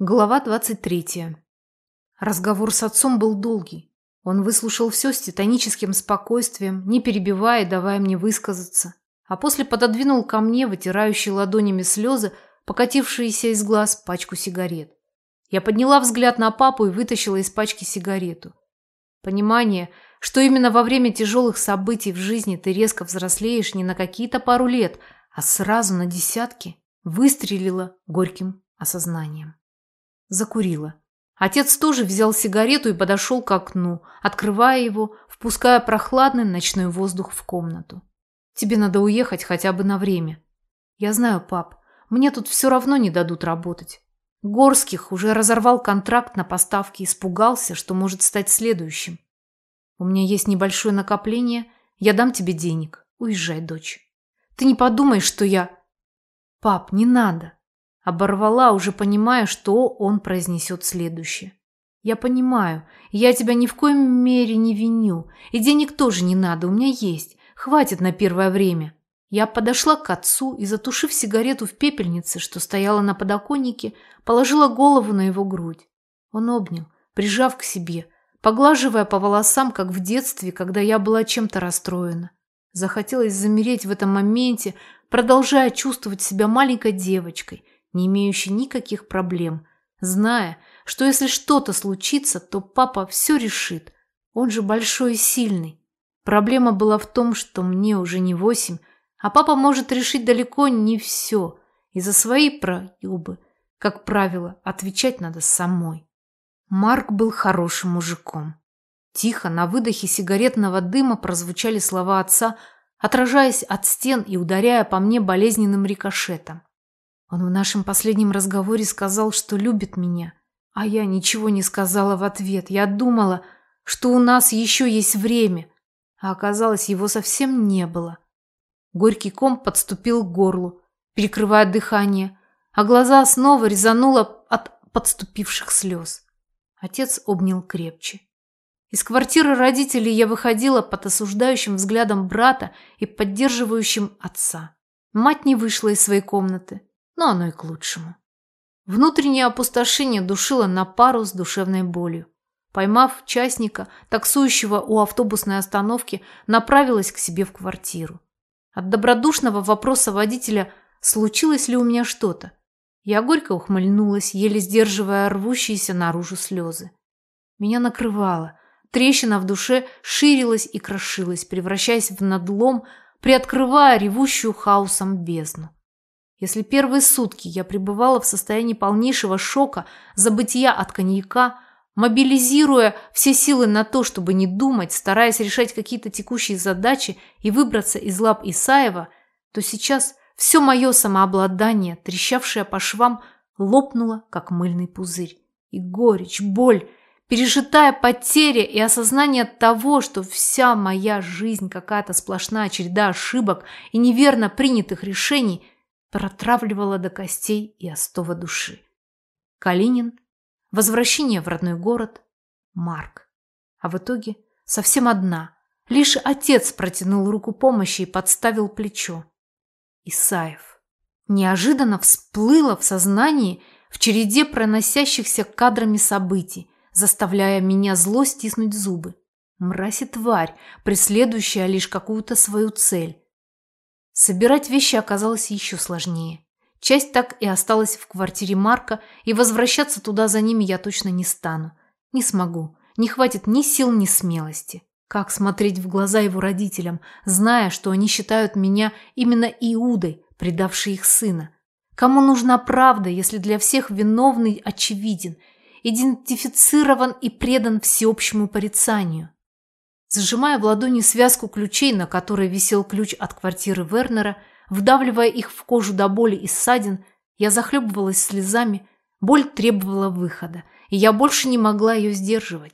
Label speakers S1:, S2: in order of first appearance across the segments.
S1: Глава 23. Разговор с отцом был долгий. Он выслушал все с титаническим спокойствием, не перебивая давая мне высказаться, а после пододвинул ко мне, вытирающий ладонями слезы, покатившиеся из глаз, пачку сигарет. Я подняла взгляд на папу и вытащила из пачки сигарету. Понимание, что именно во время тяжелых событий в жизни ты резко взрослеешь не на какие-то пару лет, а сразу на десятки, выстрелило горьким осознанием. Закурила. Отец тоже взял сигарету и подошел к окну, открывая его, впуская прохладный ночной воздух в комнату. «Тебе надо уехать хотя бы на время». «Я знаю, пап, мне тут все равно не дадут работать». Горских уже разорвал контракт на поставки испугался, что может стать следующим. «У меня есть небольшое накопление, я дам тебе денег. Уезжай, дочь». «Ты не подумай, что я...» «Пап, не надо. Оборвала, уже понимая, что он произнесет следующее. «Я понимаю, я тебя ни в коем мере не виню, и денег тоже не надо, у меня есть, хватит на первое время». Я подошла к отцу и, затушив сигарету в пепельнице, что стояла на подоконнике, положила голову на его грудь. Он обнял, прижав к себе, поглаживая по волосам, как в детстве, когда я была чем-то расстроена. Захотелось замереть в этом моменте, продолжая чувствовать себя маленькой девочкой, не имеющий никаких проблем, зная, что если что-то случится, то папа все решит. Он же большой и сильный. Проблема была в том, что мне уже не восемь, а папа может решить далеко не все. И за свои проебы, как правило, отвечать надо самой. Марк был хорошим мужиком. Тихо, на выдохе сигаретного дыма прозвучали слова отца, отражаясь от стен и ударяя по мне болезненным рикошетом. Он в нашем последнем разговоре сказал, что любит меня, а я ничего не сказала в ответ. Я думала, что у нас еще есть время, а оказалось, его совсем не было. Горький ком подступил к горлу, перекрывая дыхание, а глаза снова резануло от подступивших слез. Отец обнял крепче. Из квартиры родителей я выходила под осуждающим взглядом брата и поддерживающим отца. Мать не вышла из своей комнаты но оно и к лучшему. Внутреннее опустошение душило на пару с душевной болью. Поймав частника, таксующего у автобусной остановки, направилась к себе в квартиру. От добродушного вопроса водителя «случилось ли у меня что-то?» Я горько ухмыльнулась, еле сдерживая рвущиеся наружу слезы. Меня накрывало. Трещина в душе ширилась и крошилась, превращаясь в надлом, приоткрывая ревущую хаосом бездну. Если первые сутки я пребывала в состоянии полнейшего шока, забытия от коньяка, мобилизируя все силы на то, чтобы не думать, стараясь решать какие-то текущие задачи и выбраться из лап Исаева, то сейчас все мое самообладание, трещавшее по швам, лопнуло, как мыльный пузырь. И горечь, боль, пережитая потеря и осознание того, что вся моя жизнь какая-то сплошная череда ошибок и неверно принятых решений – протравливала до костей и остова души. Калинин, возвращение в родной город, Марк. А в итоге совсем одна. Лишь отец протянул руку помощи и подставил плечо. Исаев. Неожиданно всплыло в сознании в череде проносящихся кадрами событий, заставляя меня зло стиснуть зубы. Мразь и тварь, преследующая лишь какую-то свою цель. Собирать вещи оказалось еще сложнее. Часть так и осталась в квартире Марка, и возвращаться туда за ними я точно не стану. Не смогу. Не хватит ни сил, ни смелости. Как смотреть в глаза его родителям, зная, что они считают меня именно Иудой, предавшей их сына? Кому нужна правда, если для всех виновный очевиден, идентифицирован и предан всеобщему порицанию? Зажимая в ладони связку ключей, на которой висел ключ от квартиры Вернера, вдавливая их в кожу до боли и ссадин, я захлебывалась слезами, боль требовала выхода, и я больше не могла ее сдерживать.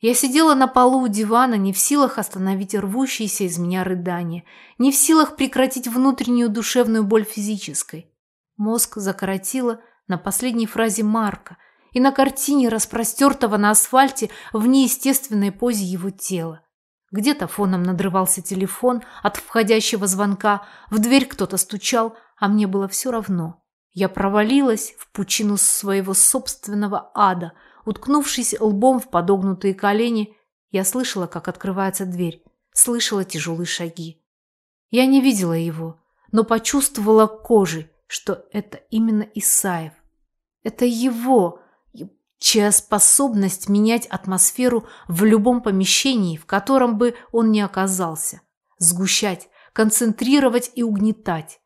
S1: Я сидела на полу у дивана, не в силах остановить рвущиеся из меня рыдания, не в силах прекратить внутреннюю душевную боль физической. Мозг закоротило на последней фразе Марка – и на картине, распростертого на асфальте в неестественной позе его тела. Где-то фоном надрывался телефон от входящего звонка, в дверь кто-то стучал, а мне было все равно. Я провалилась в пучину своего собственного ада, уткнувшись лбом в подогнутые колени. Я слышала, как открывается дверь, слышала тяжелые шаги. Я не видела его, но почувствовала кожей, что это именно Исаев. Это его, чья способность менять атмосферу в любом помещении, в котором бы он ни оказался, сгущать, концентрировать и угнетать.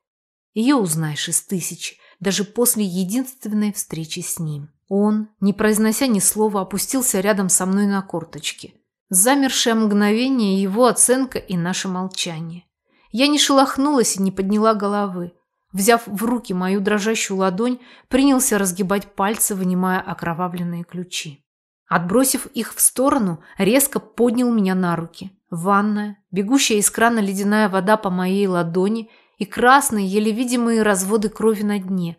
S1: Ее узнаешь из тысячи, даже после единственной встречи с ним. Он, не произнося ни слова, опустился рядом со мной на корточки. Замершее мгновение его оценка и наше молчание. Я не шелохнулась и не подняла головы. Взяв в руки мою дрожащую ладонь, принялся разгибать пальцы, вынимая окровавленные ключи. Отбросив их в сторону, резко поднял меня на руки. Ванная, бегущая из крана ледяная вода по моей ладони и красные, еле видимые разводы крови на дне.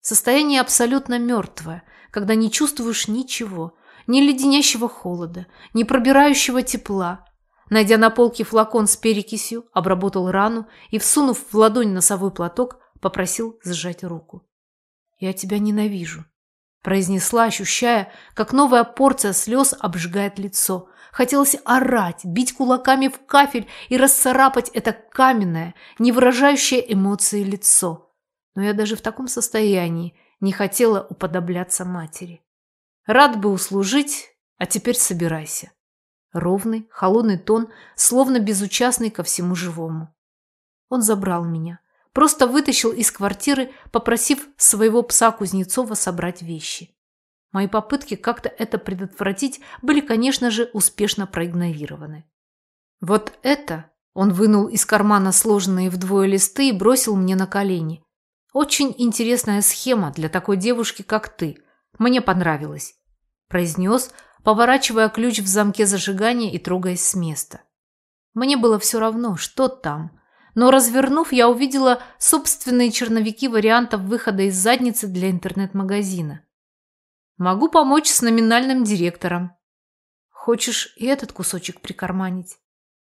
S1: Состояние абсолютно мертвое, когда не чувствуешь ничего, ни леденящего холода, ни пробирающего тепла. Найдя на полке флакон с перекисью, обработал рану и, всунув в ладонь носовой платок, попросил сжать руку. «Я тебя ненавижу», – произнесла, ощущая, как новая порция слез обжигает лицо. Хотелось орать, бить кулаками в кафель и расцарапать это каменное, не выражающее эмоции лицо. Но я даже в таком состоянии не хотела уподобляться матери. Рад бы услужить, а теперь собирайся. Ровный, холодный тон, словно безучастный ко всему живому. Он забрал меня. Просто вытащил из квартиры, попросив своего пса Кузнецова собрать вещи. Мои попытки как-то это предотвратить были, конечно же, успешно проигнорированы. Вот это он вынул из кармана сложенные вдвое листы и бросил мне на колени. Очень интересная схема для такой девушки, как ты. Мне понравилось, произнес, поворачивая ключ в замке зажигания и трогаясь с места. Мне было все равно, что там. Но развернув, я увидела собственные черновики вариантов выхода из задницы для интернет-магазина. Могу помочь с номинальным директором. Хочешь и этот кусочек прикарманить?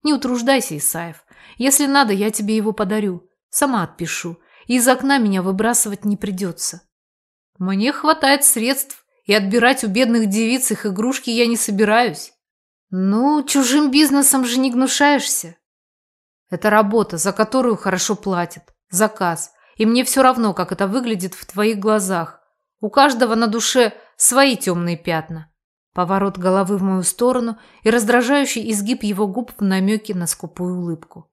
S1: Не утруждайся, Исаев. Если надо, я тебе его подарю. Сама отпишу. И из окна меня выбрасывать не придется. Мне хватает средств, и отбирать у бедных девиц их игрушки я не собираюсь. Ну, чужим бизнесом же не гнушаешься. Это работа, за которую хорошо платят. Заказ. И мне все равно, как это выглядит в твоих глазах. У каждого на душе свои темные пятна. Поворот головы в мою сторону и раздражающий изгиб его губ в намеке на скупую улыбку.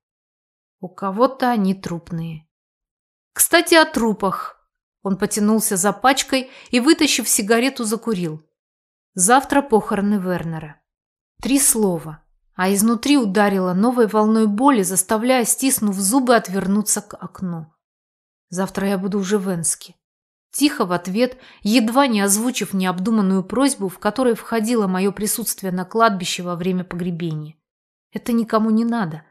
S1: У кого-то они трупные. Кстати, о трупах. Он потянулся за пачкой и, вытащив сигарету, закурил. Завтра похороны Вернера. Три слова, а изнутри ударило новой волной боли, заставляя, стиснув зубы, отвернуться к окну. Завтра я буду уже в Энске. Тихо в ответ, едва не озвучив необдуманную просьбу, в которой входило мое присутствие на кладбище во время погребения. Это никому не надо,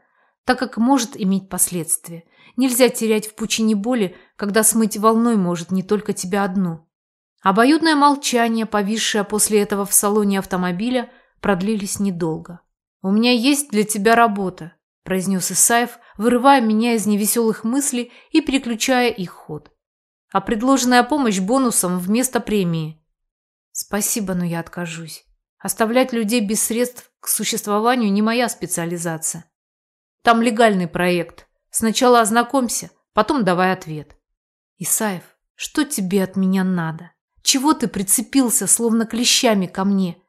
S1: так как может иметь последствия. Нельзя терять в пучине боли, когда смыть волной может не только тебя одну. Обоюдное молчание, повисшее после этого в салоне автомобиля, продлились недолго. «У меня есть для тебя работа», – произнес Исаев, вырывая меня из невеселых мыслей и переключая их ход а предложенная помощь бонусом вместо премии. Спасибо, но я откажусь. Оставлять людей без средств к существованию не моя специализация. Там легальный проект. Сначала ознакомься, потом давай ответ. Исаев, что тебе от меня надо? Чего ты прицепился, словно клещами ко мне?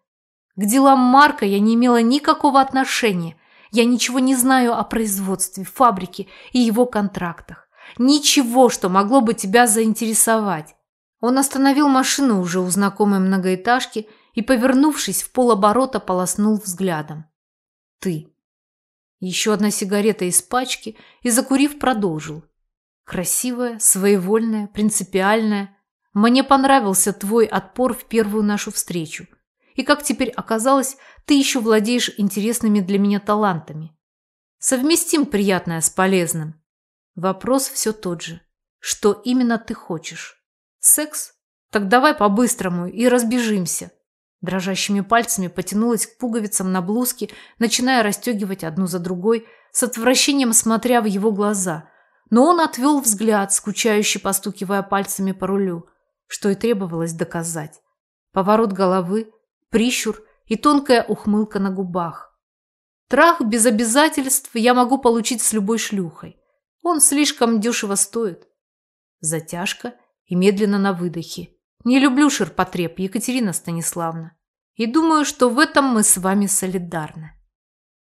S1: К делам Марка я не имела никакого отношения. Я ничего не знаю о производстве, фабрике и его контрактах. Ничего, что могло бы тебя заинтересовать. Он остановил машину уже у знакомой многоэтажки и, повернувшись в полоборота, полоснул взглядом. Ты. Еще одна сигарета из пачки и, закурив, продолжил. Красивая, своевольная, принципиальная. Мне понравился твой отпор в первую нашу встречу. И, как теперь оказалось, ты еще владеешь интересными для меня талантами. Совместим приятное с полезным. Вопрос все тот же. Что именно ты хочешь? Секс? Так давай по-быстрому и разбежимся. Дрожащими пальцами потянулась к пуговицам на блузке, начиная расстегивать одну за другой, с отвращением смотря в его глаза. но он отвел взгляд, скучающе постукивая пальцами по рулю, что и требовалось доказать. Поворот головы, прищур и тонкая ухмылка на губах. Трах без обязательств я могу получить с любой шлюхой. Он слишком дешево стоит. Затяжка и медленно на выдохе. Не люблю ширпотреб, Екатерина Станиславна. И думаю, что в этом мы с вами солидарны.